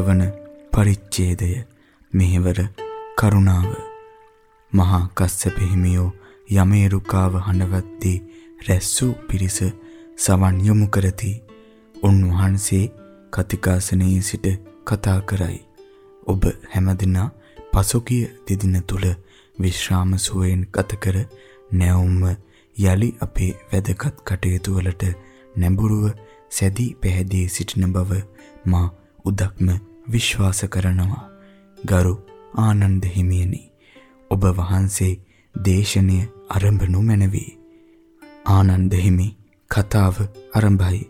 නවවන පරිච්ඡේදය මෙහෙවර කරුණාව මහා කස්සප හිමියෝ යමේරුකාව හඬවද්දී රැස් වූ පිරිස සවන් යොමු කරති. උන්වහන්සේ කතිකාසනයේ සිට කතා කරයි. ඔබ හැමදිනා පසුගිය දෙදින තුල විශ්‍රාම සුවයෙන් ගත කර නැවුම්ම යලි අපේ වැදගත් කටයුතු වලට නැඹුරුව සැදී පැහැදී සිටින බව මා උදක්ම විශ්වාස කරනවා. ගරු ආනන්ද හිමියනි ඔබ වහන්සේ දේශනය ආරම්භනු මැනවි. ආනන්ද හිමි කතාව ආරම්භයි.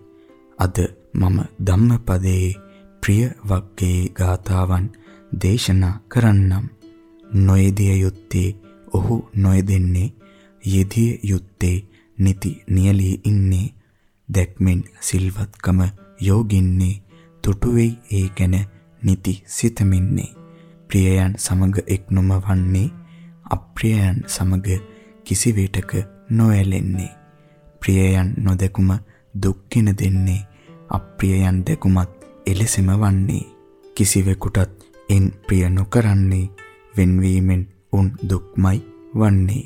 අද මම ධම්මපදයේ ප්‍රිය වග්ගයේ ගාතාවන් දේශනා කරන්නම්. නොයදිය යුත්තේ ඔහු නොයදෙන්නේ යෙදිය යුත්තේ නිති නියලී ඉන්නේ දැක්මෙන් සිල්වත්කම යෝගින්නේ තුටුවෙයි ඒ ගැන නිති සිතමින්නේ. ප්‍රියයන් සමග එක් නොම වන්නේ අප්‍රියයන් සමග කිසිවිටක නොඇලෙන්නේ. ප්‍රියයන් නොදැකුම දුක්කින දෙන්නේ අප්‍රියයන් දැකුමත් එලෙසම වන්නේ. කිසිවෙකුටත් එන් ප්‍රිය නොකරන්නේ වෙන්වීමෙන් උන් දුක්මයි වන්නේ.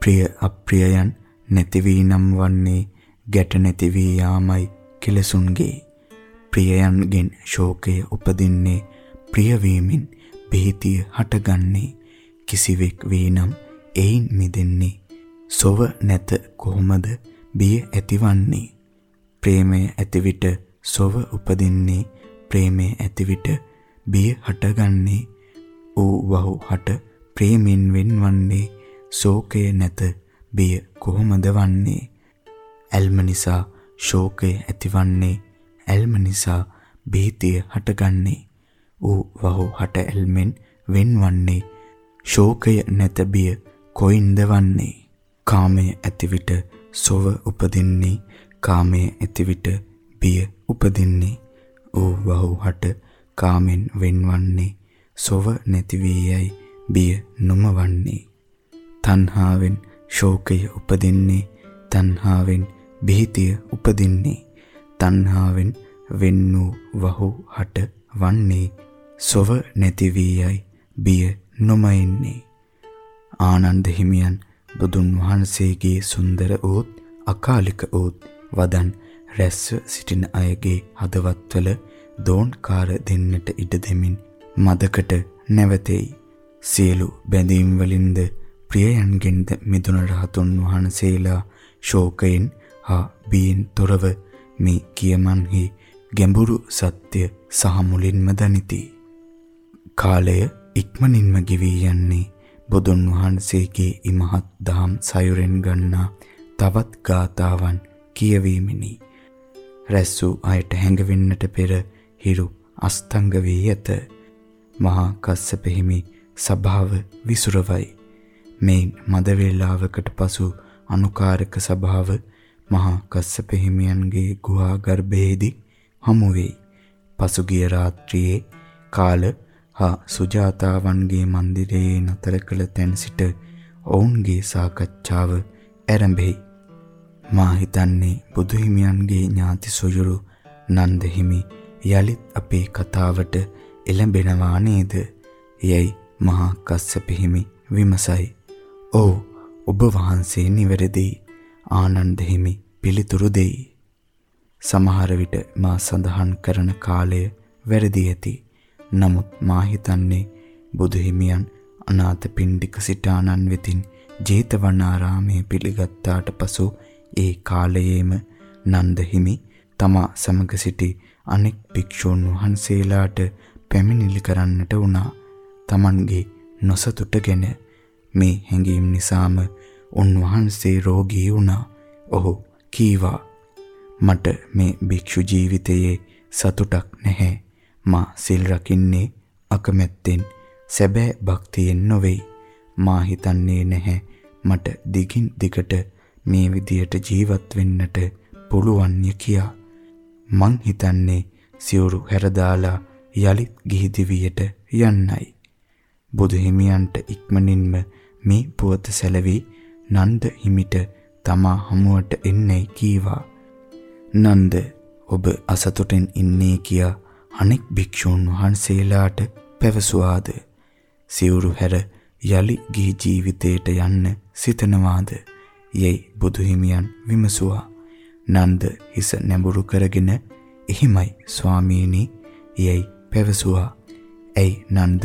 ප්‍රිය අප්‍රියයන් නැති වී නම් වන්නේ ගැට නැති වී යාමයි කෙලසුන්ගේ. ප්‍රියයන්ගෙන් ශෝකය උපදින්නේ ප්‍රිය වීමෙන් බෙහෙතිය හටගන්නේ කිසිවෙක් වේ නම් එයින් මිදෙන්නේ සොව නැත කොහොමද බිය ඇතිවන්නේ? ප්‍රේමය ඇති විට සොව උපදින්නේ ප්‍රේමය ඇති විට බිය හටගන්නේ ඌ වහු හට ප්‍රේමෙන් වෙන්වන්නේ ශෝකය නැත බිය කොහොමද වන්නේ? ඇල්ම නිසා ශෝකය ඇතිවන්නේ ඇල්ම නිසා බීතිය හටගන්නේ. ඌ වහු හට ඇල්මෙන් වෙන්වන්නේ. ශෝකය නැත බිය කොයින්ද වන්නේ කාමය ඇති විට සොව උපදින්නේ. කාමය ඇති විට බිය උපදින්නේ. ඌ වහු හට කාමෙන් වෙන්වන්නේ. සොව නැති වී යයි බිය නොමවන්නේ. තණ්හාවෙන් ශෝකය උපදින්නේ. තණ්හාවෙන් බිහිතිය උපදින්නේ. තණ්හාවෙන් වෙන් වූ වහු හට වන්නේ සොව නැති වී යයි බිය නොමයින්නේ. ආනන්ද හිමියන් බුදුන් වහන්සේගේ සුන්දර ඌත් අකාලික ඌත් වදන් රැස්ව සිටින අයගේ හදවත්වල දෝන්කාර දෙන්නට ඉඩ දෙමින් මදකට නැවතෙයි. සියලු බැඳීම් වලින්ද ප්‍රියයන්ගෙන්ද මිදුන රහතුන් වහන්සේලා ශෝකයෙන් හා බියෙන් තොරව මේ කියමන්හි ගැඹුරු සත්‍ය සහ මුලින්ම දනිති කාලය ඉක්මනින්ම ගෙවි යන්නේ බුදුන් වහන්සේගේ ඉමහත් දහම් සයුරෙන් ගන්නා තවත් ගාතාවන් කියවීමෙනි. රැස් වූ අයට හැඟවෙන්නට පෙර හිරු අස්තංග වී ඇත. මහා කස්සප හිමි සභාව විසුරවයි. මේන් මද වේලාවකට පසු අනුකාරක සභාව මහා කස්සප හිමියන්ගේ ගුහා ගර්භයේදී හමු වෙයි. පසුගිය රාත්‍රියේ කාල හා සුජාතාවන්ගේ මන්දිරයේ නතර කළ තැන් සිට ඔවුන්ගේ සාකච්ඡාව ආරම්භෙයි. මා හිතන්නේ බුදුහිමියන්ගේ ඥාති සොයුරු නන්ද හිමි යලිත් අපේ කතාවට එළඹෙනවා නේද? යයි මහා කස්සප හිමි විමසයි. "ඔව් ඔබ වහන්සේ නිවැරදි." ආනන්ද හිමි පිළිතුරු දෙයි. සමහර විට මා සඳහන් කරන කාලය වැරදි ඇති. නමුත් මා හිතන්නේ බුදු හිමියන් අනාථ පිණ්ඩික සිටානන් වෙතින් ජේතවනාරාමයේ පිළිගත්තාට පසු ඒ කාලයේම නන්ද හිමි තමා සමග සිටි අනෙක් භික්ෂූන් වහන්සේලාට පැමිණිලි කරන්නට වුණා. Tamanගේ නොසතුටගෙන මේ හැඟීම් නිසාම උන්වහන්සේ රෝගී වුණා. ඔහු කීවා මට මේ භික්ෂු ජීවිතයේ සතුටක් නැහැ. මා සිල් රකින්නේ අකමැත්තෙන් සැබෑ භක්තියෙන් නොවේ. මා හිතන්නේ නැහැ මට දිගින් දිගට මේ විදියට ජීවත් වෙන්නට පුළුවන්ය කියා. මං හිතන්නේ සිවුරු හැරදාලා යලිත් ගිහි දිවියට යන්නයි. බුදු හිමියන්ට ඉක්මනින්ම මේ පුවත සැලවි නන්ද හිමිට තමා හමුවට එන්නේ කීවා. නන්ද ඔබ අසතුටෙන් ඉන්නේ කියා අනෙක් භික්ෂූන් වහන්සේලාට පැවසුවාද? සිවුරු හැර යලි ගිහි ජීවිතයට යන්න සිතනවාද? යයි බුදුහිමියන් විමසුවා. නන්ද හිස නැඹුරු කරගෙන එහිමයි ස්වාමීනි යයි පැවසුවා. ඇයි නන්ද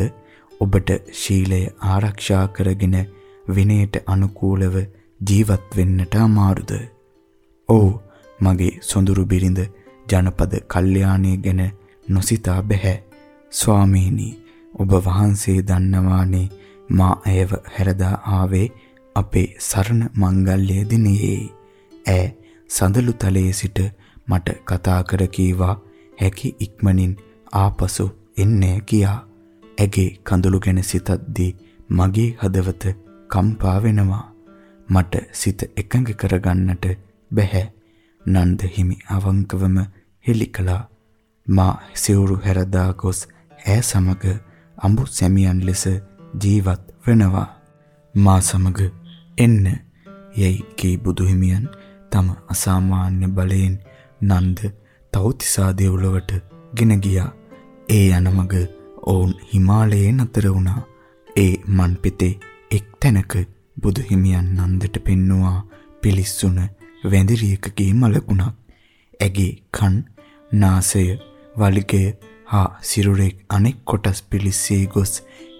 ඔබට ශීලය ආරක්ෂා කරගෙන විනයට අනුකූලව ජීවත් වෙන්නට අමාරුද? ඔව් මගේ සොඳුරු බිරිඳ ජනපද කල්යාණී ගැන නොසිතා බෑ. ස්වාමීනි ඔබ වහන්සේ දන්නවානේ මා ඇයව හැරදා ආවේ අපේ සරණ මංගල්‍ය දිනයේ. ඈ සඳලු තලයේ සිට මට කතා කර කීවා හැකි ඉක්මනින් ආපසු එන්නේ කියා. ඇගේ කඳුළු ගැන සිතද්දී මගේ හදවත කම්පා වෙනවා. මට සිත එකඟ කරගන්නට බැහැ. නන්ද හිමි අවංකවම හෙලි කළා. මා සිවුරු හැරදා ගොස් ඈ සමග අඹු සැමියන් ලෙස ජීවත් වෙනවා. මා සමග එන්න යයි කී බුදුහිමියන් තම අසාමාන්‍ය බලයෙන් නන්ද තවතිසා දෙව්ලොවට ගෙන ගියා. ඒ යනමග ඔවුන් හිමාලයේ නතර වුණා. ඒ මන් පිටේ එක් තැනක බුදුහිමියන් නන්දට පෙන්නවා පිලිස්සුන වැඳිරියකගේ මලකුණක්. ඇගේ කන්, නාසය, වලිගය හා සිරුරේ අනෙක් කොටස් පිලිස්සේ ගොස්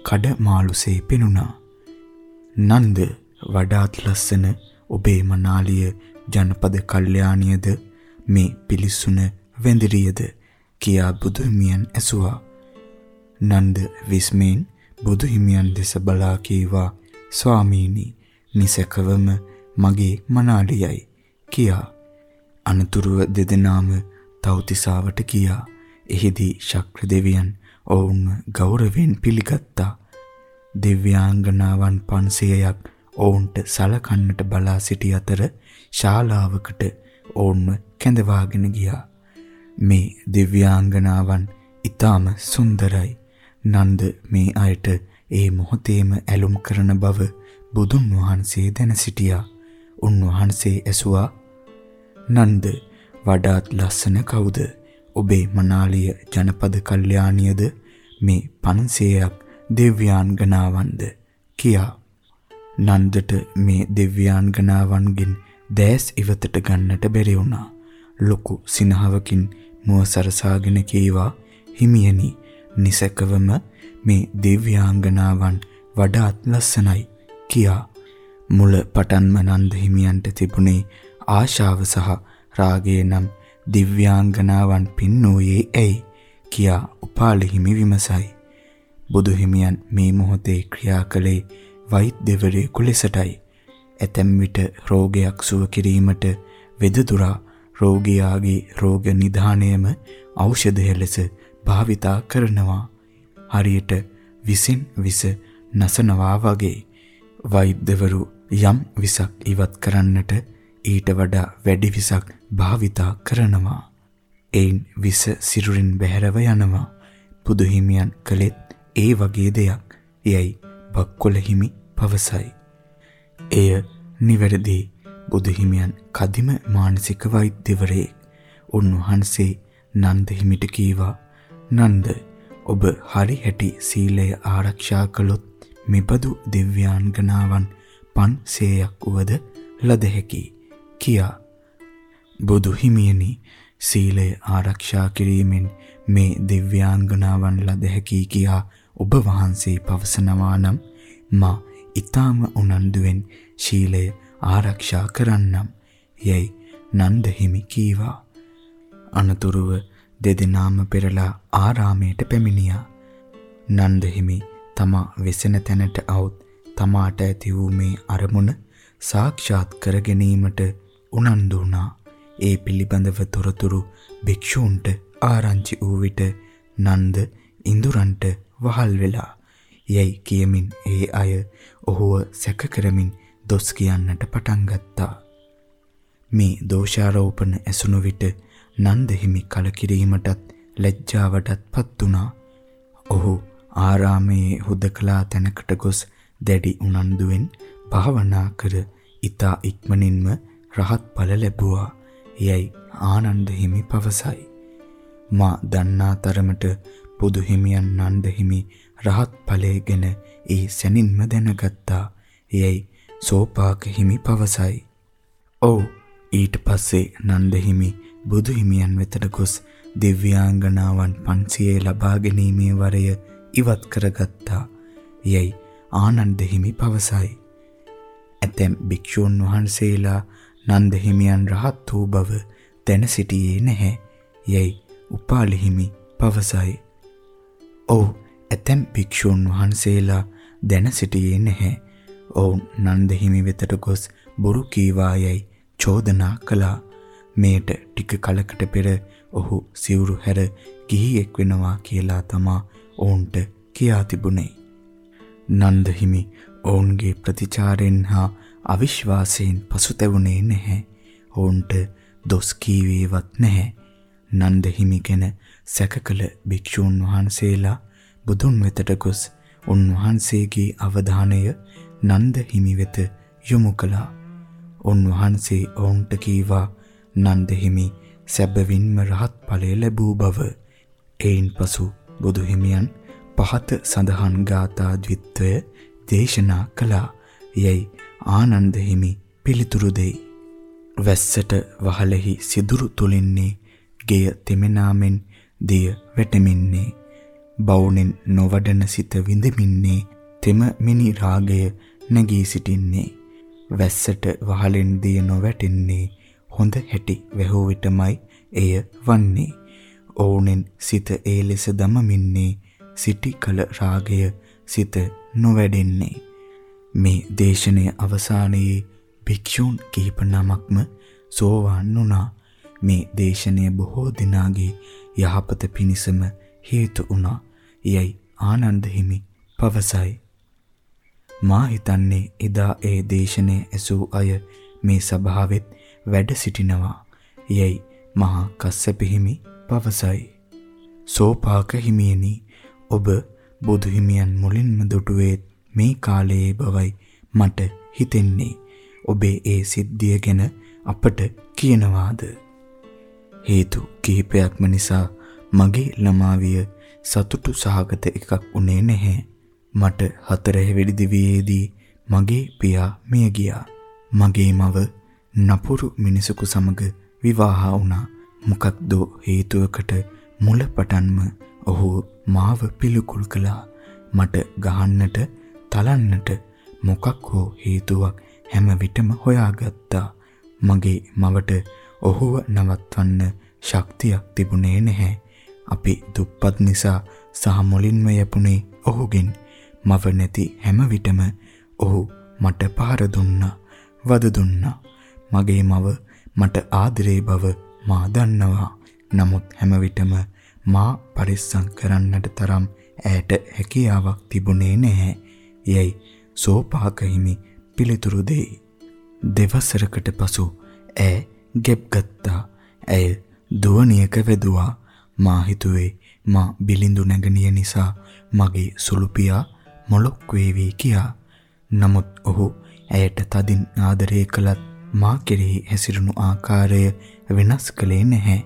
කඩ මාළුසේ පෙනුණා. නන්ද වඩාත් ලස්සන ඔබේ මනාලිය ජනපද කල්යාණියද මේ පිලිස්සුන වැඳිරියද කියා බුදුහිමියන් ඇසුවා. නන්ද විස්මෙන් බුදු හිමියන් දෙස බලා කීවා ස්වාමීනි නිසකවම මගේ මනාලියයි කියා. අනතුරුව දෙදෙනාම තවතිසාවට කියා එහිදී ශක්‍ර දෙවියන් ඔවුන්ව ගෞරවයෙන් පිළිගත්තා. දිව්‍යාංගනාවන් 500ක් ඔවුන්ට සලකන්නට බලා සිටි අතර ශාලාවකට ඔවුන්ව කැඳවාගෙන ගියා. මේ දිව්‍යාංගනාවන් ඊටාම සුන්දරයි. නන්ද මේ අයට ඒ මොහොතේම ඇලුම් කරන බව බුදුන් වහන්සේ දැන සිටියා. උන්වහන්සේ ඇසුවා නන්ද වඩාත් ලස්සන කවුද? ඔබේ මනාලිය ජනපද කල්යාණියද මේ 500ක් දෙව්‍යාන්ගනාවන්ද කියා. නන්දට මේ දෙව්‍යාන්ගනාවන්ගෙන් දැස් ඉවතට ගන්නට බැරි වුණා. ලොකු සිනහවකින් මුව සරසාගෙන කීවා හිමියනි නිසකවම මේ දිව්‍යාංගනාවන් වඩාත් ලස්සනයි කියා මුල පටන්ම නන්ද හිමියන්ට තිබුණේ ආශාව සහ රාගය නම් දිව්‍යාංගනාවන් පින්නෝයේ ඇයි කියා උපාලි හිමි විමසයි බුදු හිමියන් මේ මොහොතේ ක්‍රියා කළේ වෛද්‍යවරයෙකු ලෙසටයි ඇතැම් විට රෝගයක් සුව කිරීමට වෙදදුරා රෝගියාගේ රෝග නිධානයම ඖෂධය ලෙස භාවිතා කරනවා. හරියට විසින් විස නසනවා වගේ වෛද්‍යවරු යම් විසක් ඉවත් කරන්නට ඊට වඩා වැඩි විසක් භාවිතා කරනවා. එයින් විස සිරුරින් බැහැරව යනවා. බුදුහිමියන් කළෙත් ඒ වගේ දෙයක්. එයයි බක්කොළ හිමි පවසයි. එය නිවැරදි බුදුහිමියන් කදිම මානසික වෛද්‍යවරයෙක්. උන්වහන්සේ නන්ද හිමිට කීවා නන්ද ඔබ හරි හැටි සීලය ආරක්ෂා කළොත් මෙබඳු දිව්‍යාංගනාවන් 500ක් වුවද ලද හැකි කියා. බුදු හිමියනි සීලය ආරක්ෂා කිරීමෙන් මේ දිව්‍යාංගනාවන් ලද හැකි කියා ඔබ වහන්සේ පවසනවා නම් මා ඊටාම උනන්දුවෙන් ශීලය ආරක්ෂා කරන්නම්. යයි නන්ද හිමි කීවා. අනතුරුව දෙදෙනාම පෙරලා ආරාමයට පැමිණියා. නන්ද හිමි තමා වෙසෙන තැනට આવුත් තමාට ඇති වූ මේ අරමුණ සාක්ෂාත් කර ගැනීමට උනන්දු වුණා. ඒ පිළිබඳව තොරතුරු භික්ෂූන්ට ආරංචි වූ විට නන්ද ඉඳුරන්ට වහල් වෙලා යයි කියමින් ඒ අය ඔහුව සැක කරමින් දොස් කියන්නට පටන් ගත්තා. මේ දෝෂාරෝපණ ඇසුණු විට නන්ද හිමි කලකිරීමටත් ලැජ්ජාවටත් පත් වුණා. ඔහු ආරාමයේ හුදකලා තැනකට ගොස් දැඩි උනන්දුවෙන් භාවනා කර ඊතා ඉක්මනින්ම රහත් ඵල ලැබුවා. යයි ආනන්ද හිමි පවසයි. මා දන්නා තරමට බුදු හිමියන් නන්ද හිමි රහත් ඵලයේගෙන ඒ සැනින්ම දැනගත්තා. එයයි සෝපාක හිමි පවසයි. ඔව් ඊට පස්සේ නන්ද හිමි බුදු හිමියන් වෙතට ගොස් දිව්‍යාංගනාවන් 500 ලබා ගැනීමේ වරය ඉවත් කරගත්තා. යයි ආනන්ද හිමි පවසයි. ඇතැම් භික්ෂූන් වහන්සේලා නන්ද හිමියන් රහත් වූ බව දැන සිටියේ නැහැ. යයි උපාලි හිමි පවසයි. ඔව් ඇතැම් භික්ෂූන් වහන්සේලා දැන සිටියේ නැහැ. ඔවුන් නන්ද හිමි වෙතට ගොස් බොරු කීවායයි චෝදනා කළා. මේට ටික කලකට පෙර ඔහු සිවුරු හැර ගිහියෙක් වෙනවා කියලා තමා ඔවුන්ට කියා තිබුණේ. නන්ද හිමි ඔවුන්ගේ ප්‍රතිචාරෙන් හා අවිශ්වාසයෙන් පසුතැවුනේ නැහැ. ඔවුන්ට දොස් කීවේවත් නැහැ. නන්ද හිමි ගැන සැකකල භික්ෂූන් වහන්සේලා බුදුන් වෙතට ගොස් උන්වහන්සේගේ අවධානය නන්ද හිමි වෙත යොමු කළා. උන්වහන්සේ ඔවුන්ට කීවා නන්ද හිමි සැබවින්ම රහත් ඵලය ලැබූ බව. එයින් පසු බුදු හිමියන් පහත සඳහන් ගාථා ද්විත්වය දේශනා කළා. යයි ආනන්ද හිමි පිළිතුරු දෙයි. වැස්සට වහලෙහි සිදුරු තුලින්නේ ගෙය තෙමෙනාමෙන් දිය වැටෙමින්නේ බවුනෙන් නොවඩන සිත විඳමින්නේ තෙම මිනි රාගය නැගී සිටින්නේ වැස්සට වහලෙන් දිය නොවැටෙන්නේ හොඳ හැටි වැහුව විටමයි එය වන්නේ. ඔවුනෙන් සිත ඒ ලෙස දමමින්නේ සිටි කල රාගය සිත නොවැඩෙන්නේ. මේ දේශනය අවසානයේ භික්ෂූන් කිහිප නමක්ම සෝවාන් වුණා. මේ දේශනය බොහෝ දිනාගේ යහපත පිණිසම හේතු වුණා. යයි ආනන්ද හිමි පවසයි. මා හිතන්නේ එදා ඒ දේශනය ඇසූ අය මේ සභාවෙත් වැඩ සිටිනවා යයි මහා කස්සප හිමි පවසයි සෝපාක හිමියනි ඔබ බුදු හිමියන් මුලින්ම දුටුවේ මේ කාලයේ බවයි මට හිතෙන්නේ ඔබේ ඒ සිද්ධිය ගැන අපට කියනවාද හේතු කිහිපයක්ම නිසා මගේ ළමාවිය සතුටු සහගත එකක් උනේ නැහැ. මට හතරැවිලි දිවියේදී මගේ පියා මිය ගියා. මගේ මව නපුරු මිනිසෙකු සමග විවාහ වුණා. මොකක්ද හේතුවකට මුල පටන්ම ඔහු මාව පිළිකුල් කළා. මට ගහන්නට, තලන්නට මොකක් හෝ හේතුවක් හැම විටම හොයාගත්තා. මගේ මවට ඔහුව නවත්වන්න ශක්තියක් තිබුණේ නැහැ. අපි දුප්පත් නිසා සහ මුලින්ම යපුනේ ඔහුගෙන් මව නැති හැම විටම ඔහු මට පහර දුන්නා, වද දුන්නා. මගේ මව මට ආදරේ බව මා දන්නවා. නමුත් හැම විටම මා පරිස්සම් කරන්නට තරම් ඈට හැකියාවක් තිබුණේ නැහැ. යයි සෝපාක හිමි පිළිතුරු දෙයි. දෙවසරකට පසු ඈ ගෙප් ගත්තා. ඇය දුවනියක වැදුවා. මා හිතුවේ මා බිලිඳු නැගණිය නිසා මගේ සුළු පියා මොලොක් වේවි කියා. නමුත් ඔහු ඇයට තදින් ආදරය කළත් මා කෙරෙහි හැසිරුණු ආකාරය වෙනස් කළේ නැහැ.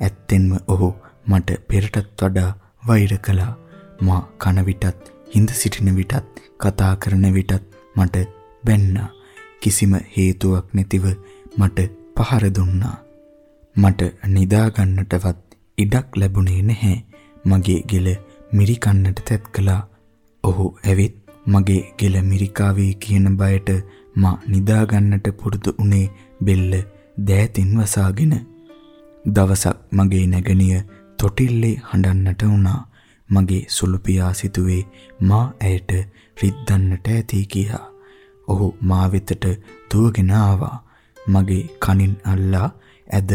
ඇත්තෙන්ම ඔහු මට පෙරටත් වඩා වෛර කළා. මා කන විටත් හිඳ සිටින විටත් කතා කරන විටත් මට බැන්නා. කිසිම හේතුවක් නැතිව මට පහර දුන්නා. මට නිදා ගන්නටවත් ඉඩක් ලැබුණේ නැහැ. මගේ ගෙල මිරිකන්නට තැත් කළා. ඔහු ඇවිත් මගේ ගෙල මිරිකාවේ කියන බයට මා නිදා ගන්නට පුරුදු උනේ බෙල්ල දෑතින් වසාගෙන. දවසක් මගේ නැගණිය තොටිල්ලේ හඬන්නට වුණා. මගේ සුළු පියා සිතුවේ මා ඇයට රිද්දන්නට ඇති කියා. ඔහු මා වෙතට දුවගෙන ආවා. මගේ කනින් අල්ලා ඇද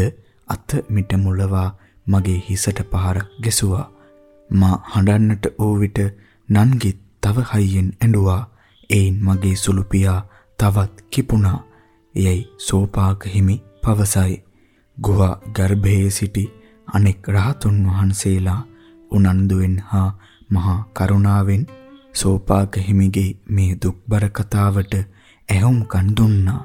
අත මිට මුලවා මගේ හිසට පහරක් ගැසුවා. මා හඬන්නට ඕ විට නන්ගිත් තව හයියෙන් ඇඬුවා. එයින් මගේ සුළු පියා තවත් කිපුණා. එයයි සෝපාක හිමි පවසයි. ගුහා ගර්භයේ සිටි අනෙක් රහතුන් වහන්සේලා උනන්දුවෙන් හා මහා කරුණාවෙන් සෝපාක හිමිගේ මේ දුක්බර කතාවට ඇහුම්කන් දුන්නා.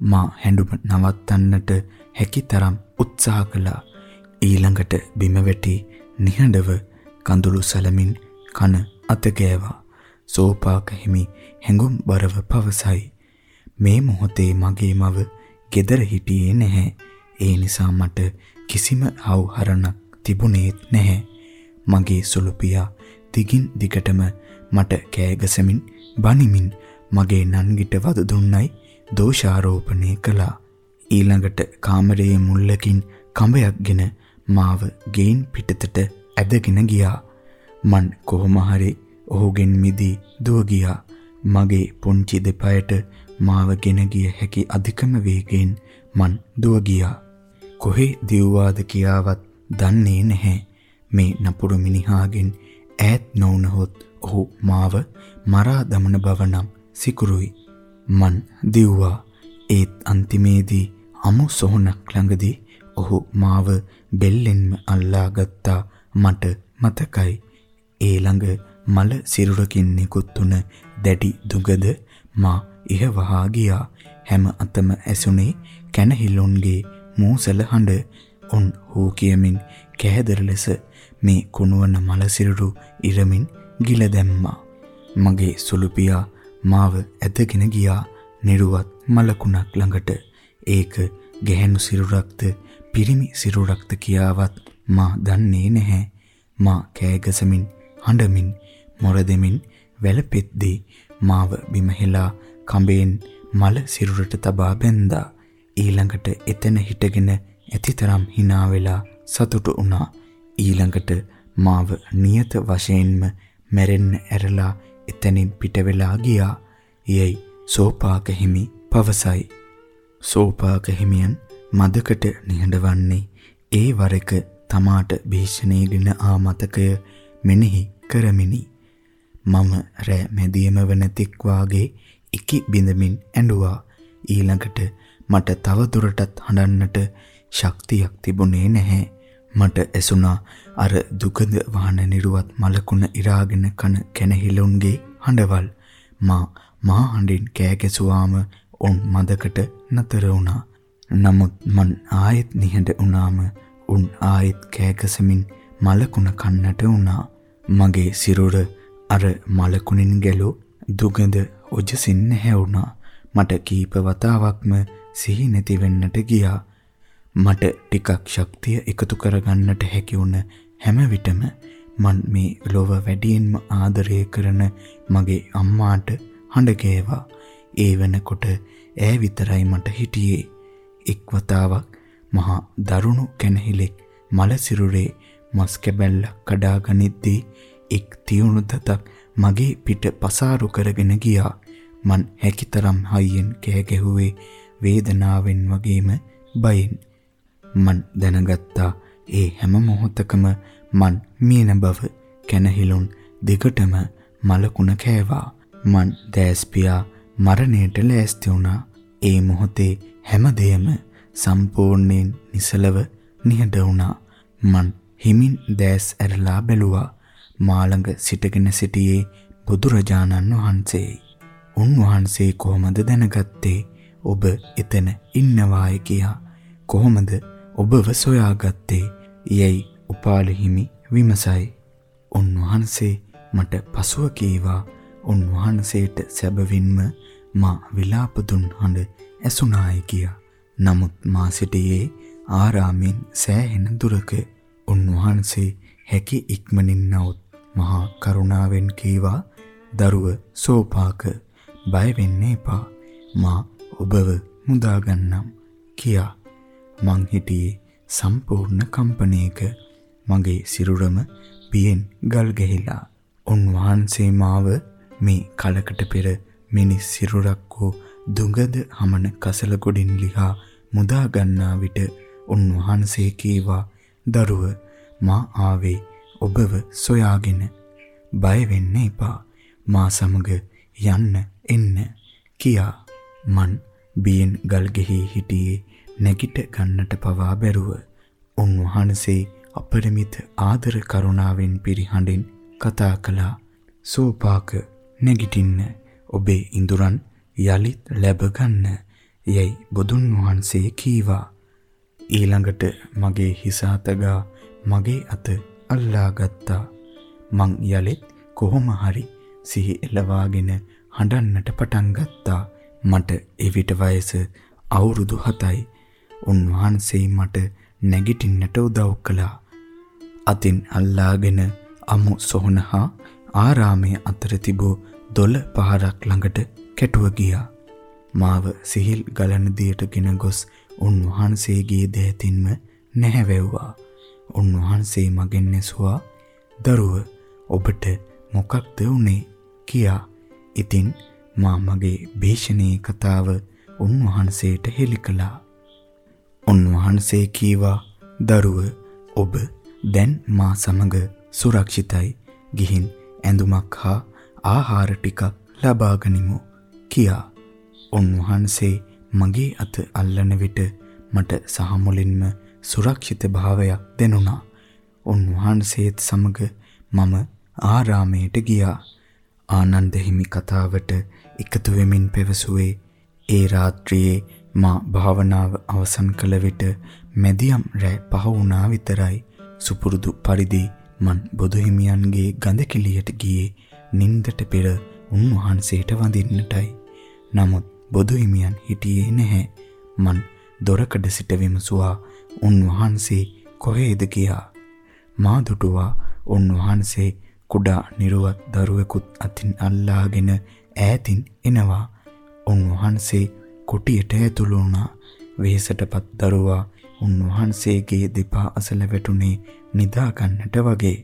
මා හැඬුම නවත්තන්නට හැකිතරම් උත්සාහ කළා. ඊළඟට බිම වැටි නිහඬව කඳුළු සලමින් කන අත ගෑවා. සෝපාක හිමි හැඟුම් බරව පවසයි. මේ මොහොතේ මගේ මව gedara හිටියේ නැහැ. ඒ නිසා මට කිසිම හවුහරණක් තිබුණේත් නැහැ. මගේ සුළු පියා දිගින් දිගටම මට කෑගසමින් බනිමින් මගේ නන්ගිට වද දුන්නයි දෝෂාරෝපණය කළා. ඊළඟට කාමරයේ මුල්ලකින් කඹයක්ගෙන මාව ගෙයින් පිටතට ඇදගෙන ගියා. මන් කොහොම හරි ඔහුගෙන් මිදී දුව ගියා. මගේ පුංචි දෙපයට මාව ගෙන ගිය හැකි අධිකම වේගයෙන් මන් දුව ගියා. කොහේ දිව්වාද කියාවත් දන්නේ නැහැ. මේ නපුරු මිනිහාගෙන් ඈත් නොවුනහොත් ඔහු මාව මරා දමන බව නම් සිකුරුයි. මන් දිව්වා. ඒත් අන්තිමේදී අමු සොහනක් ළඟදී ඔහු මාව බෙල්ලෙන්ම අල්ලා ගත්තා මට මතකයි. ඒ ළඟ මල සිරුරකින් නිකුත්ුන දැඩි දුගද මා ඉහවහා ගියා. හැම අතම ඇසුනේ කැනහිල්ලුන්ගේ මූසල හඬ. උන් හූ කියමින් කැහැදර ලෙස මේ කුණුවන මල සිරුරු ඉරමින් ගිල දැම්මා. මගේ සුළු පියා මාව ඇදගෙන ගියා නිරුවත් මලකුණක් ළඟට. ඒක ගැහැණු සිරුරක්ද පිරිමි සිරුරක්ද කියාවත් මා දන්නේ නැහැ. මා කෑගසමින් හඬමින් මොර දෙමින් වැළපෙද්දී මාව බිම හෙලා කඹෙන් මල සිරුරට තබා බැන්දා. ඊළඟට එතන හිටගෙන ඇතිතරම් hina වෙලා සතුටු වුණා. ඊළඟට මාව නියත වශයෙන්ම මැරෙන්න ඇරලා එතනින් පිට වෙලා ගියා. යයි සෝපාක හිමි පවසයි. සෝපාක හිමියන් මදකට නිහඬවන්නේ ඒ වර එක තමාට භීෂණයගෙන ආ මතකය මෙනෙහි කරමිනි. මම රෑ මැදියම වන තෙක් වාගේ ඉකි බිඳමින් ඇඬුවා. ඊළඟට මට තව දුරටත් හඬන්නට ශක්තියක් තිබුණේ නැහැ. මට ඇසුණා අර දුකද වහන නිරුවත් මලකුණ ඉරාගෙන කන කැනහිලුන්ගේ හඬවල්. මා මා හඬින් කෑ ගැසුවාම උන් මදකට නතර වුණා. නමුත් මන් ආයෙත් නිහඬ වුණාම උන් ආයෙත් කෑගසමින් මලකුණ කන්නට වුණා. මගේ සිරුර අර මලකුණින් ගැලූ දුගඳ ඔජසින් හැවුණා. මට කීප වතාවක්ම සිහි නැති වෙන්නට ගියා. මට ටිකක් ශක්තිය එකතු කරගන්නට හැකි වුණ හැම විටම මන් මේ ලොව වැඩියෙන්ම ආදරය කරන මගේ අම්මාට හඬ ගෑවා. ඒ වෙනකොට ඈ විතරයි මට හිටියේ. එක් වතාවක් මහා දරුණු කැනහිලෙක් මල සිරුරේ මස් කැබැල්ලක් කඩා ගනිද්දී එක් තියුණු දතක් මගේ පිට පසාරු කරගෙන ගියා. මන් හැකිතරම් හයියෙන් කෑ ගැහුවේ වේදනාවෙන් වගේම බයෙන්. මන් දැනගත්තා ඒ හැම මොහොතකම මන් මියන බව කැනහිලුන් දෙකටම මලකුණ කෑවා. මන් දැස්පියා මරණයට ලෑස්ති වුණා. ඒ මොහොතේ හැම දෙයම සම්පූර්ණයෙන් නිසලව නිහඬ වුණා. මන් හිමින් දැස් ඇරලා බැලුවා. මාළඟ සිටගෙන සිටියේ බුදුරජාණන් වහන්සේයි. උන්වහන්සේ කොහොමද දැනගත්තේ ඔබ එතන ඉන්නවායි කියා? කොහොමද ඔබව සොයාගත්තේ? යයි උපාල හිමි විමසයි. උන්වහන්සේ මට පසුව කීවා උන්වහන්සේට සැබවින්ම මා විලාප දුන් හඬ ඇසුණායි කියා. නමුත් මා සිටියේ ආරාමෙන් සෑහෙන දුරක. උන්වහන්සේ හැකි ඉක්මනින් නවුත් මහා කරුණාවෙන් කීවා දරුව සෝපාක බය වෙන්න එපා. මා ඔබව මුදා ගන්නම් කියා. මං හිටියේ සම්පූර්ණ කම්පනයක මගේ සිරුරම පියෙන් ගල් ගැහිලා. උන්වහන්සේ මාව මේ කලකට පෙර මිනිස් සිරුරක් වූ දුඟද හමන කසල ගොඩින් ලිහා මුදා ගන්නා විට උන්වහන්සේ කීවා දරුව මා ආවේ ඔබව සොයාගෙන බය වෙන්න එපා මා සමග යන්න එන්න කියා මන් බියෙන් ගල් ගෙහි හිටියේ නැගිට ගන්නට පවා බැරුව. උන්වහන්සේ අපරිමිත ආදර කරුණාවෙන් පිරිහඬින් කතා කළා. සෝපාක නැගිටින්න ඔබේ ඉඳුරන් යලිත් ලැබ ගන්න යයි බුදුන් වහන්සේ කීවා. ඊළඟට මගේ හිස අතගා මගේ අත අල්ලා ගත්තා. මං යලෙත් කොහොම හරි සිහි එළවාගෙන හඬන්නට පටන් ගත්තා. මට එවිට වයස අවුරුදු 7යි. උන්වහන්සේ මට නැගිටින්නට උදව් කළා. අතින් අල්ලාගෙන අමු සොහනහා ආරාමයේ අතර තිබූ දොළ පහරක් ළඟට කැටුව ගියා. මාව සිහිල් ගලන දියටගෙන ගොස් උන්වහන්සේගේ දෑතින්ම නැහැවෙව්වා. උන්වහන්සේ මගෙන් ඇසුවා දරුව ඔබට මොකක්ද උනේ කියා. ඉතින් මා මගේ භීෂණී කතාව උන්වහන්සේට හෙළි කළා. උන්වහන්සේ කීවා දරුව ඔබ දැන් මා සමග සුරක්ෂිතයි. ගිහින් ඇඳුමක් හා ආහාර ටිකක් ලබා ගනිමු කියා. උන්වහන්සේ මගේ අත අල්ලන විට මට සහ මුලින්ම සුරක්ෂිත භාවයක් දැනුණා. උන්වහන්සේත් සමග මම ආරාමයට ගියා. ආනන්ද හිමි කතාවට එකතු වෙමින් පැවසුවේ ඒ රාත්‍රියේ මා භාවනාව අවසන් කළ විට මැදියම් රැ පහ වුණා විතරයි. සුපුරුදු පරිදි මන් බුදු හිමියන්ගේ ගඳ කිලියට ගියේ නින්දට පෙර උන්වහන්සේට වඳින්නටයි. නමුත් බුදු හිමියන් හිටියේ නැහැ. මන් දොරකඩ සිට විමසුවා උන්වහන්සේ කොහේද ගියා? මා දුටුවා උන්වහන්සේ කුඩා නිර්වත් දරුවෙකුත් අතින් අල්ලාගෙන ඈතින් එනවා. උන්වහන්සේ කුටියට ඇතුළු වුණා. වෙහෙසටපත් දරුවා උන්වහන්සේගේ දෙපා අසල වැටුනේ නිදා ගන්නට වගේ.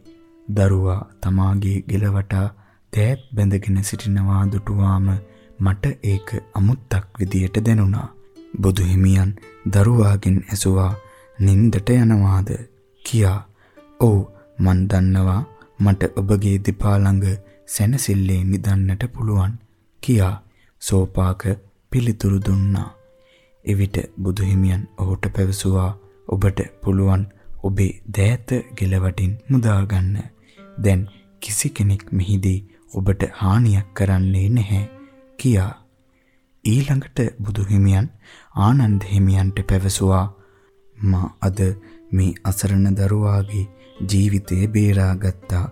දරුවා තමාගේ ගෙලවටා තෑත් බැඳගෙන සිටිනවා දුටුවාම මට ඒක අමුත්තක් විදියට දැනුණා. බුදු හිමියන් දරුවාගෙන් ඇසුවා නින්දට යනවාද කියා. "ඔව් මන් දන්නවා මට ඔබගේ දෙපා ළඟ සැනසෙල්ලේ නිදන්නට පුළුවන්." කියා සෝපාක පිළිතුරු දුන්නා. එවිට බුදු හිමියන් ඔහුට පැවසුවා ඔබට පුළුවන් ඔබේ දෑත ගෙලවටින් මුදා ගන්න. දැන් කිසි කෙනෙක් මෙහිදී ඔබට හානියක් කරන්නේ නැහැ කියා. ඊළඟට බුදු හිමියන් ආනන්ද හිමියන්ට පැවසුවා මා අද මේ අසරණ දරුවාගේ ජීවිතය බේරාගත්තා.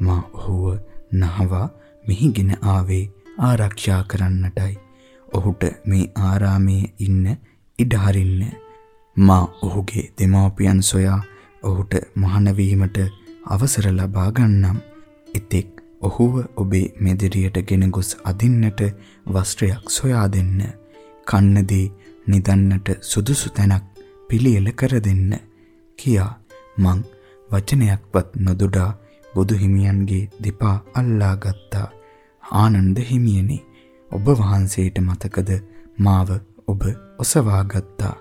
මා ඔහුව නහවා මෙහිගෙන ආවේ ආරක්ෂා කරන්නටයි. ඔහුට මේ ආරාමයේ ඉන්න ඉඩ හරින්න මා ඔහුගේ දෙමාපියන් සොයා ඔහුට මහාන වීමට අවසර ලබා ගන්නම්. එතෙක් ඔහුව ඔබේ මෙදිරියට ගෙන ගොස් අදින්නට වස්ත්‍රයක් සොයා දෙන්න. කන්නදී නිදන්නට සුදුසු තැනක් පිළියෙල කර දෙන්න කියා මං වචනයක්වත් නොදුඩා බුදු හිමියන්ගේ දෙපා අල්ලා ගත්තා. ආනන්ද හිමියනි ඔබ වහන්සේට මතකද මාව ඔබ ඔසවා ගත්තා.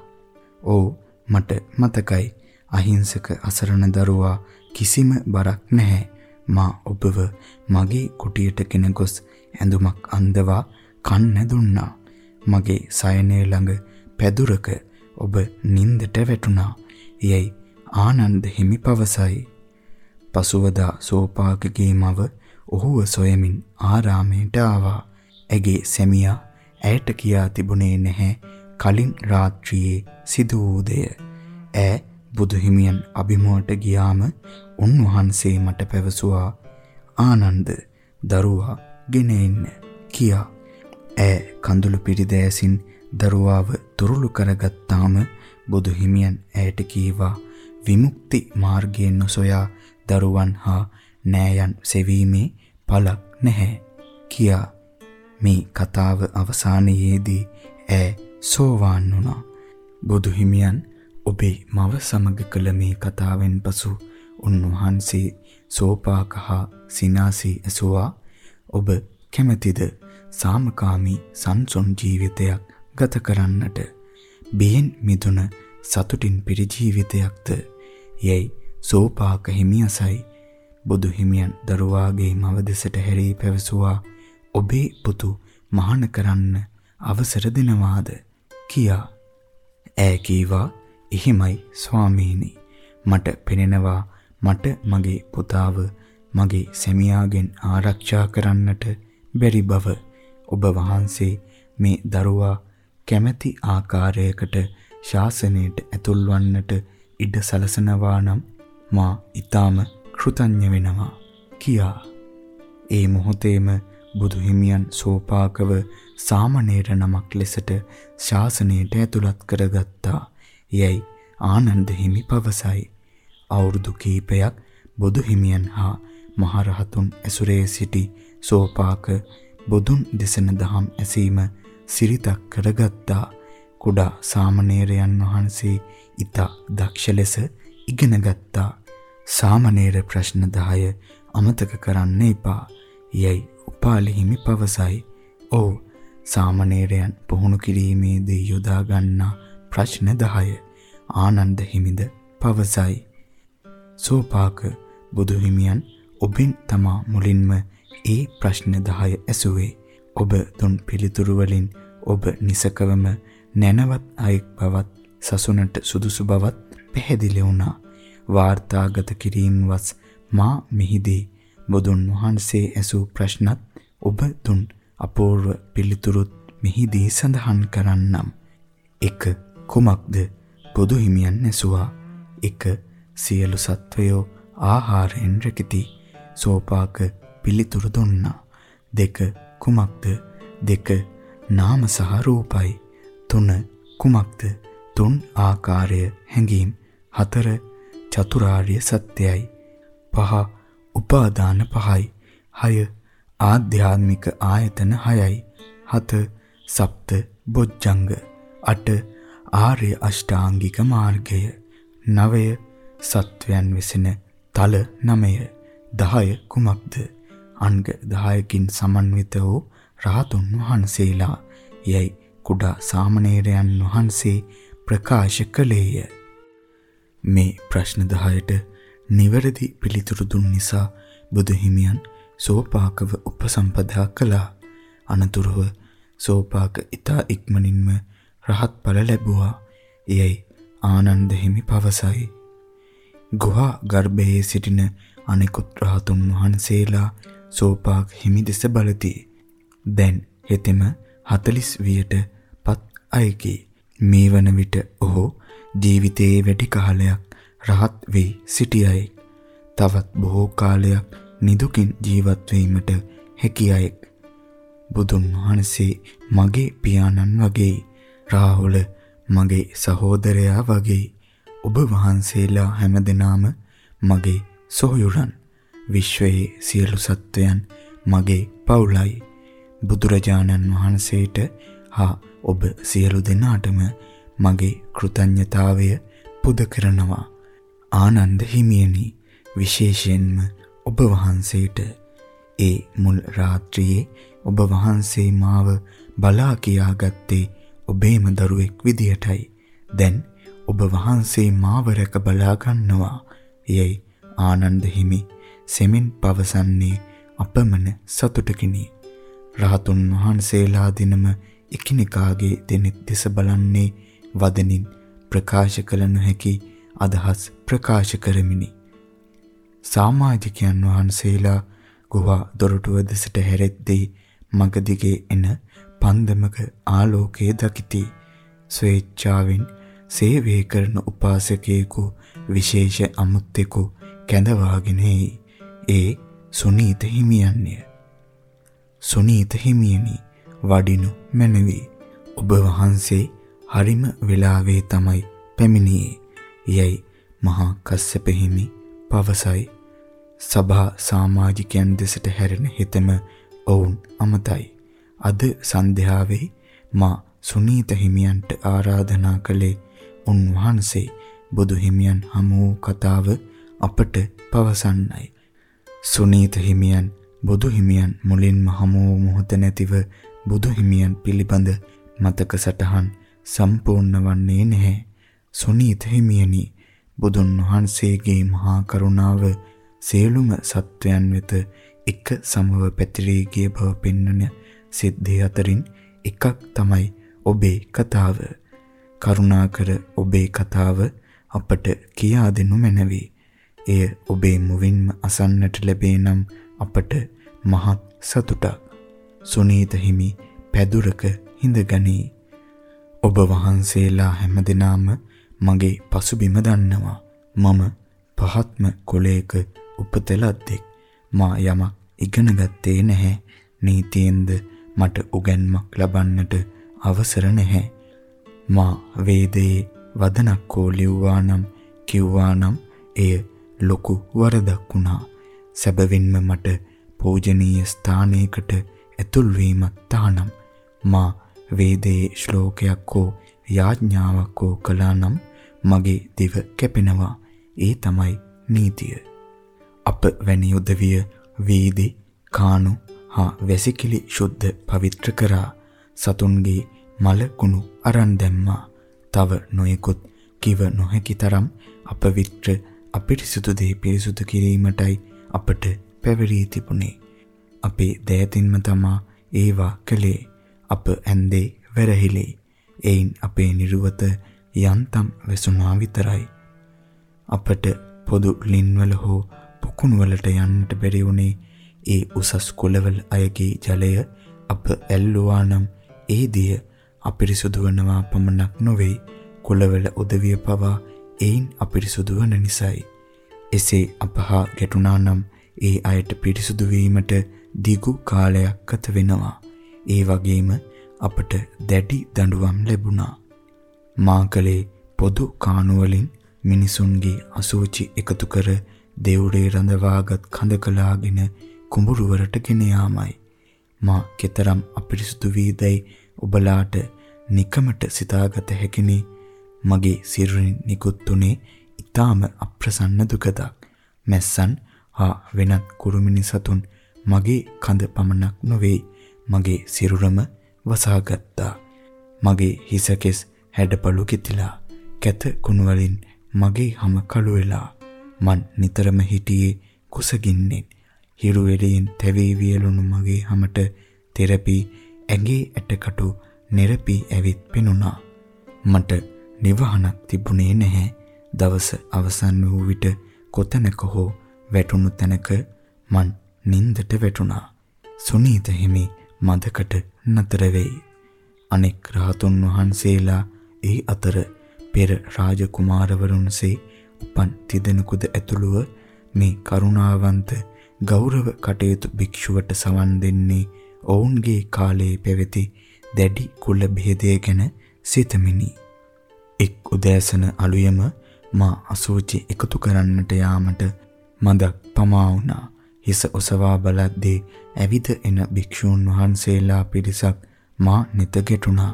"ඔව් මට මතකයි. අහිංසක අසරණ දරුවා කිසිම බරක් නැහැ. මා ඔබව මගේ කුටියට ගෙන ගොස් ඇඳුමක් අඳවා කන්න දුන්නා. මගේ සයනය ළඟ පැදුරක ඔබ නින්දට වැටුණා." යයි ආනන්ද හිමි පවසයි. පසුවදා සෝපාකගේ මව ඔහුව සොයමින් ආරාමයට ආවා. ඇගේ සැමියා ඇයට කියා තිබුණේ නැහැ කලින් රාත්‍රියේ සිදු වූ දෙය. ඈ බුදු හිමියන් අභිමුවට ගියාම උන්වහන්සේ මට පැවසුවා ආනන්ද දරුවා ගෙන එන්න කියා. ඈ කඳුළු පිරිදෑසින් දරුවාව තුරුළු කරගත්තාම බුදු හිමියන් ඇයට කීවා විමුක්ති මාර්ගයෙන් නොසොයා දරුවන් හා නෑයන් සෙවීමේ පළක් නැහැ කියා මේ කතාව අවසානයේදී ඈ සෝවාන් වුණා. බුදු හිමියන් ඔබේ මව සමග කළ මේ කතාවෙන් පසු උන්වහන්සේ සෝපාක හා සිනාසී ඇසුවා ඔබ කැමැතිද සාමකාමී සංසොන් ජීවිතයක් ගත කරන්නට බියෙන් මිදුන සතුටින් පිරි ජීවිතයක්ද? යයි සෝපාක හිමියසයි. බුදු හිමියන් දරුවාගේ මව දෙසට හැරී පැවසුවා. ඔබේ පුතු මහාන කරන්න අවසර දෙනවාද? කියා. ඈ කීවා එහෙමයි ස්වාමීනි. මට පෙනෙනවා මට මගේ පුතාව මගේ සැමියාගෙන් ආරක්ෂා කරන්නට බැරි බව. ඔබ වහන්සේ මේ දරුවා කැමැති ආකාරයකට ශාසනයට ඇතුල් වන්නට ඉඩ සලසනවා නම් මා ඊටාම කෘතඥ වෙනවා කියා. ඒ මොහොතේම බුදු හිමියන් සෝපාකව සාමණේර නමක් ලෙසට ශාසනයට ඇතුළත් කරගත්තා. යැයි ආනන්ද හිමි පවසයි. අවුරුදු කීපයක් බුදු හිමියන් හා මහරහතුන් ඇසුරේ සිටි සෝපාක බුදුන් දෙසන දහම් ඇසීම සිරිතක් කරගත්තා. කුඩා සාමණේරයන් වහන්සේ ඊට දක්ෂ ලෙස ඉගෙන ගත්තා. සාමණේර ප්‍රශ්න 10 අමතක කරන්න එපා. යයි උපාලි හිමි පවසයි. "ඔව් සාමණේරයන් පුහුණු කිරීමේදී යොදා ගන්නා ප්‍රශ්න 10 ආනන්ද හිමිද පවසයි. සෝපාක බුදු හිමියන් ඔබෙන් තමා මුලින්ම ඒ ප්‍රශ්න 10 ඇසුවේ. ඔබ දුන් පිළිතුරු වලින් ඔබ නිසකවම නැනවත් අයෙක් බවත් සසුනට සුදුසු බවත් පැහැදිලි වුණා. වාර්තාගත කිරීමවස් මා මෙහිදී බුදුන් වහන්සේ ඇසූ ප්‍රශ්නත් ඔබ දුන් අපූර්ව පිළිතුරුත් මෙහිදී සඳහන් කරන්නම්. 1. කුමක්ද බුදු හිමියන් ඇසුවා? 1. සියලු සත්වයෝ ආහාරයෙන් රැකිති. සෝපාක පිළිතුරු දුන්නා. 2. කුමක්ද? 2. නාම සහ රූපයි. 3. කුමක්ද? තුන් ආකාරය හැඟීම්. 4. චතුරාර්ය සත්‍යයි. 5. උපාදාන පහයි. 6. ආධ්‍යාත්මික ආයතන 6යි. 7. සප්ත බොජ්ජංග. 8. ආර්ය අෂ්ටාංගික මාර්ගය. 9. සත්වයන් විසින තල 9. 10 කුමක්ද? අංග 10කින් සමන්විත වූ රාතුන් වහන්සේලා යයි කුඩා සාමණේරයන් වහන්සේ ප්‍රකාශ කළේය. මේ ප්‍රශ්න 10ට නිවැරදි පිළිතුරු දුන් නිසා බුදු හිමියන් සෝපාකව උපසම්පදා කළා. අනතුරුව සෝපාක ඊතා ඉක්මනින්ම රහත් ඵල ලැබුවා. එයයි ආනන්ද හිමි පවසයි. ගුහා ගර්භයේ සිටින අනෙකුත් රහතුන් වහන්සේලා සෝපාක හිමි දෙස බලති. දැන් හෙතෙම 40 වියට පත් අයකි. මේ වන විට ඔහු ජීවිතයේ වැඩි කාලයක් රහත් වී සිටියයි. තවත් බොහෝ කාලයක් නිදුකින් ජීවත් වීමට හැකි අයෙක්. බුදුන් වහන්සේ මගේ පියාණන් වගේ රාහුල මගේ සහෝදරයා වගේ ඔබ වහන්සේලා හැමදෙනාම මගේ සොහොයුරන් විශ්වයේ සියලු සත්වයන් මගේ පවුලයි බුදුරජාණන් වහන්සේට හා ඔබ සියලු දෙනාටම මගේ කෘතඥතාවය පුද කරනවා ආනන්ද හිමියනි විශේෂයෙන්ම ඔබ වහන්සේට ඒ මුල් රාත්‍රියේ ඔබ වහන්සේ මාව බලා කියාගත්තේ ඔබේම දරුවෙක් විදියටයි. දැන් ඔබ වහන්සේ මාව රැක බලා ගන්නවා. යයි ආනන්ද හිමි සෙමින් පවසන්නේ අපමණ සතුටකිනි. රහතුන් වහන්සේලා දිනම එකිනෙකාගේ දෙනෙත් දෙස බලන්නේ වදනින් ප්‍රකාශ කළ නොහැකි අදහස් ප්‍රකාශ කරමිනි. සාමාජිකයන් වහන්සේලා ගුහා දොරටුව දෙසට හැරෙද්දී මග දිගේ එන පන්දමක ආලෝකයේ දකිති. ස්වේච්ඡාවෙන් සේවය කරන උපාසකයෙකු විශේෂ අමුත්තෙකු කැඳවාගෙන ඒ සුනීත හිමියන්ය. සුනීත හිමියනි වඩිනු මැනවි. ඔබ වහන්සේ හරිම වෙලාවේ තමයි පැමිණියේ. යයි මහා කස්සප හිමි පවසයි. සභා සමාජිකයන් දෙසට හැරෙන හිතම ඔවුන් අමතයි. අද සන්ධ්‍යාවේ මා සුනීත හිමියන්ට ආරාධනා කළේ උන්වහන්සේ බුදු හිමියන් හමු කතාව අපට පවසන්නයි. සුනීත හිමියන් බුදු හිමියන් මුලින්ම හමු මොහොත නැතිව බුදු හිමියන් පිළිබඳ මතක සටහන් සම්පූර්ණ වන්නේ නැහැ. සුනීත හිමියනි බුදුන් වහන්සේගේ මහා කරුණාව සියලුම සත්වයන් වෙත එක සමව පැතිරී ගිය බව පෙන්වන සිද්ධිය අතරින් එකක් තමයි ඔබේ කතාව. කරුණාකර ඔබේ කතාව අපට කියා දෙනු මැනවි. එය ඔබේ මුවින්ම අසන්නට ලැබේ නම් අපට මහත් සතුටක්. සුනීත හිමි පැදුරක හිඳගනී. ඔබ වහන්සේලා හැමදෙනාම මගේ පසුබිම දන්නවා. මම පහත්ම කුලයක උපත ලද්දෙක්. මා යමක් ඉගෙන ගත්තේ නැහැ. නීතියෙන්ද මට උගන්මක් ලබන්නට අවසර නැහැ. මා වේදයේ වදනක් හෝ ලිව්වා නම් කිව්වා නම් එය ලොකු වරදක් වුණා. සැබවින්ම මට පූජනීය ස්ථානයකට ඇතුල් වීමක් තානම් මා වේදයේ ශ්ලෝකයක් හෝ යාඥාවක් හෝ කළා නම් මගේ දිව කැපෙනවා. ඒ තමයි නීතිය. අප වැනි උදවිය වීදි කානු හා වැසිකිලි ශුද්ධ පවිත්‍ර කරා සතුන්ගේ මල කුණු අරන් දැම්මා. තව නොයෙකුත් කිව නොහැකි තරම් අපවිත්‍ර අපිරිසුදු දේ පිරිසුදු කිරීමටයි අපට පැවරී තිබුණේ. අපේ දෑතින්ම තමා ඒවා කළේ. අප ඇන්දේ වැරහිලේ. එයින් අපේ නිර්වත යන්තම් වැසුණා විතරයි. අපට පොදු ලින්වල හෝ පුකුණු වලට යන්නට බැරි වුණේ ඒ උසස් කුලවල අයගේ ජලය අප ඇල්ලුවා නම් ඒ දිය අපිරිසුදු වනවා පමණක් නොවේ කුලවල උදවිය පවා එයින් අපිරිසුදු වන නිසායි. එසේ අපහා ගැටුණා නම් ඒ අයට පිරිසුදු වීමට දිගු කාලයක් ගත වෙනවා. ඒ වගේම අපට දැඩි දඬුවම් ලැබුණා. මාකලේ පොදු කානුවලින් මිනිසුන්ගේ අසූචි එකතු කර දෙවුරේ රඳවාගත් කඳකලාගෙන කුඹුරුවරට ගෙන යාමයි. මා කෙතරම් අපිරිසුදු වීදයි ඔබලාට නිකමට සිතාගත හැකිනි. මගේ සිරුරින් නිකුත් උනේ ඊටාම අප්‍රසන්න දුකදක්. මැස්සන් හා වෙනත් කුරුමිනි සතුන් මගේ කඳ පමණක් නොවේ මගේ සිරුරම වසාගත්තා. මගේ හිසකෙස් හැඩපළු කිතිලා. කැත කුණු වලින් මගේ හම කළු වෙලා මන් නිතරම හිටියේ කුසගින්නෙන්. හිරු එළියෙන් තැවී වියලුණු මගේ හමට තෙරපි ඇඟේ ඇටකටු නෙරපි ඇවිත් පෙනුණා. මට නිවහනක් තිබුණේ නැහැ. දවස අවසන් වූ විට කොතැනක හෝ වැටුණු තැනක මන් නින්දට වැටුණා සුනීත හිමි මදකට නතර වෙයි අනෙක් රහතුන් වහන්සේලා ඒ අතර පෙර රාජකුමාරවරුන්සේ උපන් තිදෙනෙකුද ඇතුළුව මේ කරුණාවන්ත ගෞරව කටයුතු භික්ෂුවට සවන් දෙන්නේ ඔවුන්ගේ කාලයේ පැවති දැඩි කුල බෙහෙදය ගැන සිතමිනි. එක් උදෑසන අලුයම මා අසෝචි එකතු කරන්නට යාමට මදක් පමා වුණා. හිස ඔසවා බලද්දී ඇවිද එන භික්ෂූන් වහන්සේලා පිරිසක් මා නිත ගැටුණා.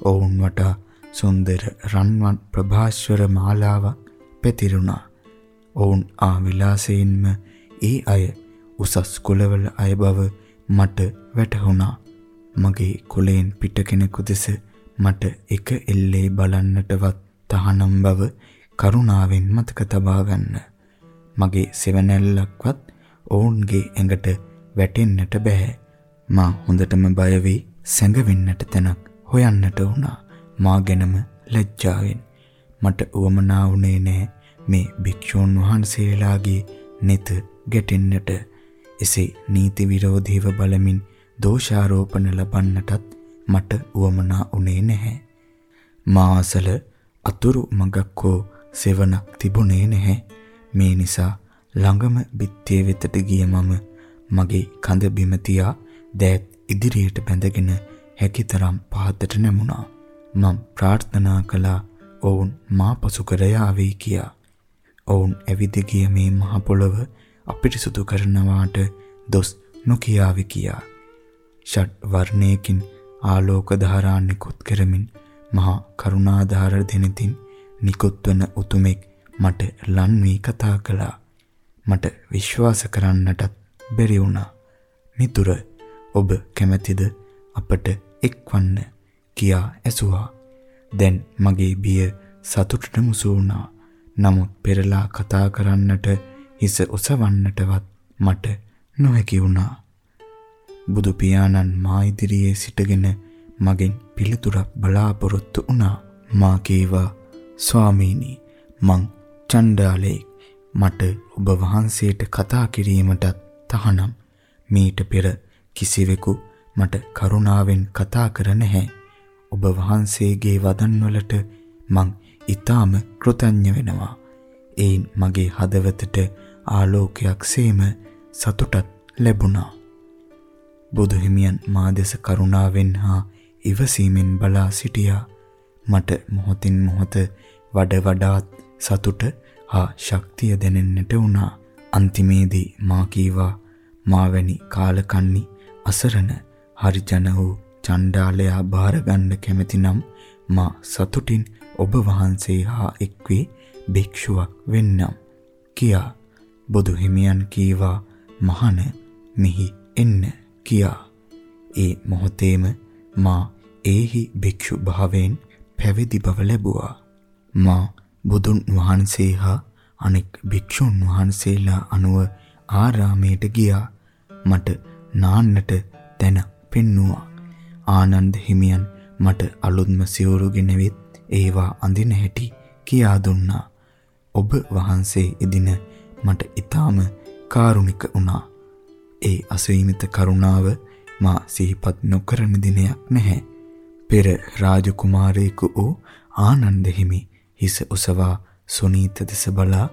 ඔවුන් වටා සුන්දර රන්වන් ප්‍රභාස්වර මාලාවක් පැතිරුණා. ඔවුන් ආ විලාසයෙන්ම ඒ අය උසස් කුලවල අය බව මට වැටහුණා. මගේ කුලයෙන් පිට කෙනෙකු දෙස මට එක එල්ලේ බලන්නටවත් තහනම් බව කරුණාවෙන් මතක තබා ගන්න. මගේ සෙවණැල්ලක්වත් ඔවුන්ගේ ඇඟට වැටෙන්නට බෑ. මා හොඳටම බය වී සැඟවෙන්නට තැනක් හොයන්නට වුණා. මා ගැනම ලැජ්ජාවෙන් මට උවමනා වුණේ නෑ මේ භික්ෂූන් වහන්සේලාගේ නෙත ගැටෙන්නට එසේ නීති විරෝධීව බලමින් දෝෂාරෝපණ ලබන්නටත් මට උවමනා වුණේ නැහැ මා අසල අතුරු මඟක් හෝ සෙවණක් තිබුණේ නැහැ මේ නිසා ළඟම බිත්තිය වෙතට ගිය මම මගේ කඳ බිම තියා දෑත් ඉදිරියට බැඳගෙන හැකිතරම් පහතට නැමුණා මම ප්‍රාර්ථනා කළා ඔවුන් මා පසු කර යාවේ කියා. ඔවුන් ඇවිද ගිය මේ මහ පොළව අපිරිසුදු කරනවාට දොස් නොකියාවි කියා. ෂඩ් වර්ණයකින් ආලෝක ධාරා නිකුත් කරමින් මහා කරුණාධාර දෙනතින් නිකුත්වන උතුමෙක් මට ලන් වී කතා කළා. මට විශ්වාස කරන්නටත් බැරි වුණා. මිතුර ඔබ කැමැතිද අපට එක්වන්න කියා ඇසුවා. දැන් මගේ බිය සතුටට මුසු වුණා. නමුත් පෙරලා කතා කරන්නට හිස ඔසවන්නටවත් මට නොහැකි වුණා. බුදු පියාණන් මා ඉදිරියේ සිටගෙන මගෙන් පිළිතුරක් බලාපොරොත්තු වුණා. මා කීවා ස්වාමීනි මං චණ්ඩාලෙක් මට ඔබ වහන්සේට කතා කිරීමටත් තහනම් මීට පෙර කිසිවෙකු මට කරුණාවෙන් කතා කර නැහැ. ඔබ වහන්සේගේ වදන්වලට මං ඊටාම කෘතඥ වෙනවා. ඒන් මගේ හදවතට ආලෝකයක් සේම සතුටක් ලැබුණා. බුදු හිමියන් මා දෙස කරුණාවෙන් හා ඉවසීමෙන් බලා සිටියා. මට මොහොතින් මොහොත වඩ වඩාත් සතුට හා ශක්තිය දැනෙන්නට වුණා. අන්තිමේදී මා කීවා මාවැනි කාලකන්නි අසරණ හරිජන වූ චණ්ඩාලයා බාර ගන්න කැමැතිනම් මා සතුටින් ඔබ වහන්සේ හා එක්වී භික්ෂුවක් වෙන්නම් කියා. බුදු හිමියන් කීවා මහන මෙහි එන්න කියා. ඒ මොහොතේම මා ඒහි භික්ෂු භාවයෙන් පැවිදි බව ලැබුවා. මා බුදුන් වහන්සේ හා අනෙක් භික්ෂුන් වහන්සේලා අනුව ආරාමයට ගියා. මට නාන්නට තැන පෙන්නුවා. ආනන්ද හිමියන් මට අලුත්ම සිවුරු ගෙනවිත් ඒවා අඳින හැටි කියා දුන්නා. ඔබ වහන්සේ එදින මට ඊටාම කාරුණික වුණා. ඒ අසීමිත කරුණාව මා සිහිපත් නොකරන දිනයක් නැහැ. පෙර රාජකුමාරයෙකු වූ ආනන්ද හිමි හිස ඔසවා සුනීත දෙස බලා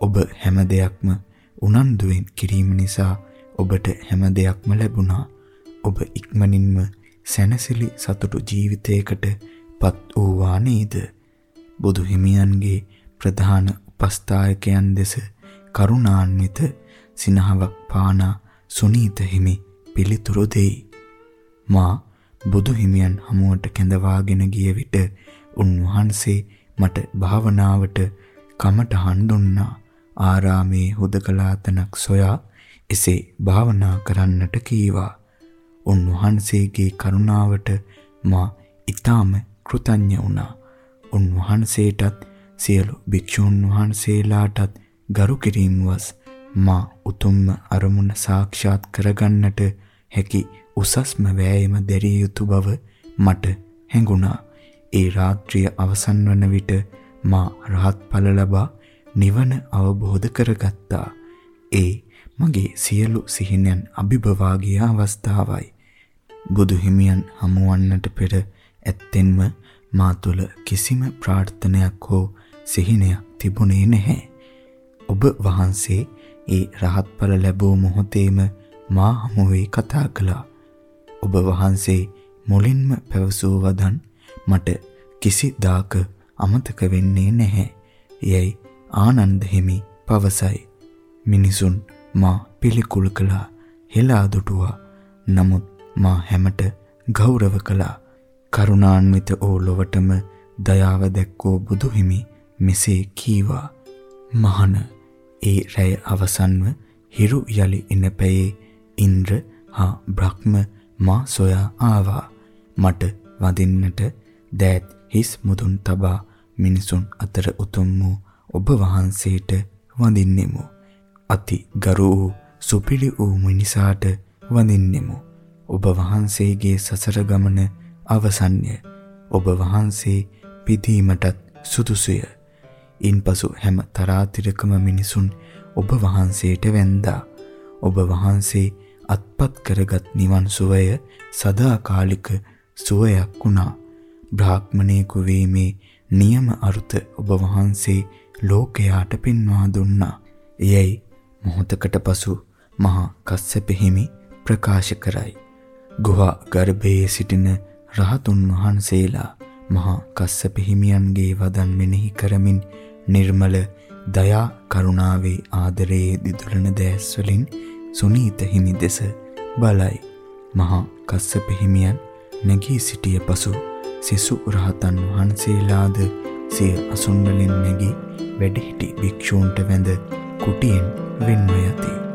ඔබ හැම දෙයක්ම උනන්දුවෙන් කිරීම නිසා ඔබට හැම දෙයක්ම ලැබුණා. ඔබ ඉක්මනින්ම සැනසිලි සතුටු ජීවිතයකට පත් වූවා නේද? බුදු හිමියන්ගේ ප්‍රධාන උපස්ථායකයන් දෙස කරුණාන්විත සිනහවක් පානා සුනීත හිමි පිළිතුරු දෙයි. මා බුදු හිමියන් හමුවට කැඳවාගෙන ගිය විට උන්වහන්සේ මට භාවනාවට කමටහන් දුන්නා. ආරාමේ හුදකලා තනක් සොයා එසේ භාවනා කරන්නට කීවා. උන්වහන්සේගේ කරුණාවට මා ඊටාම කෘතඥ වුණා. උන්වහන්සේටත් සියලු භික්ෂූන් වහන්සේලාටත් ගරු කිරීම වස් මා උතුම්ම අරමුණ සාක්ෂාත් කරගන්නට හැකි උසස්ම වෑයම දැරිය යුතු බව මට හැඟුණා. ඒ රාත්‍රිය අවසන් වන විට මා රහත් ඵල ලබා නිවන අවබෝධ කරගත්තා. ඒ මගේ සියලු සිහිනයන් අභිබවා ගිය අවස්ථාවයි. බුදු හිමියන් හමුවන්නට පෙර ඇත්තෙන්ම මා තුළ කිසිම ප්‍රාර්ථනයක් හෝ සිහිනයක් තිබුණේ නැහැ. ඔබ වහන්සේ ඒ රහත්ඵල ලැබූ මොහොතේම මා හමුවේ කතා කළා. ඔබ වහන්සේ මුලින්ම පැවසූ වදන් මට කිසිදාක අමතක වෙන්නේ නැහැ. යයි ආනන්ද හිමි පවසයි. මිනිසුන් මා පිළිකුල් කළා, හෙලා දුටුවා. නමුත් මා හැමට ගෞරව කළා. කරුණාන්විත වූ ලොවටම දයාව දැක්වූ බුදු හිමි මෙසේ කීවා. මහණ ඒ රැය අවසන්ව හිරු යලි එන පැයේ ඉන්ද්‍ර හා බ්‍රහ්ම මා සොයා ආවා. මට වදින්නට දෑත් හිස් මුදුන් තබා මිනිසුන් අතර උතුම් වූ ඔබ වහන්සේට වඳින්නෙමු. අති ගරු වූ සුපිරි වූ මිනිසාට වඳින්නෙමු. ඔබ වහන්සේගේ සසර ගමන අවසන්ය. ඔබ වහන්සේ පිදීමටත් සුදුසුය. ඉන්පසු හැම තරාතිරකම මිනිසුන් ඔබ වහන්සේට වැඳා. ඔබ වහන්සේ අත්පත් කරගත් නිවන් සුවය සදාකාලික සුවයක් වුණා. බ්‍රාහ්මණයෙකු වීමේ නියම අරුත ඔබ වහන්සේ ලෝකයාට පෙන්වා දුන්නා. එයයි මොහොතකට පසු මහා කස්සප හිමි ප්‍රකාශ කරයි. ගුහා ගර්භයේ සිටින රහතුන් වහන්සේලා මහා කස්සප හිමියන්ගේ වදන් මෙනෙහි කරමින් නිර්මල දයා කරුණාවේ ආදරයේ දිදුලන දැස් වලින් සුනීත හිමි දෙස බලයි. මහා කස්සප හිමියන් නැගී සිටිය පසු සිසු රහතන් වහන්සේලාද සිය අසුන් වලින් නැගී වැඩිහිටි භික්ෂූන්ට වැඳ කුටියෙන් වෙන්ව යති.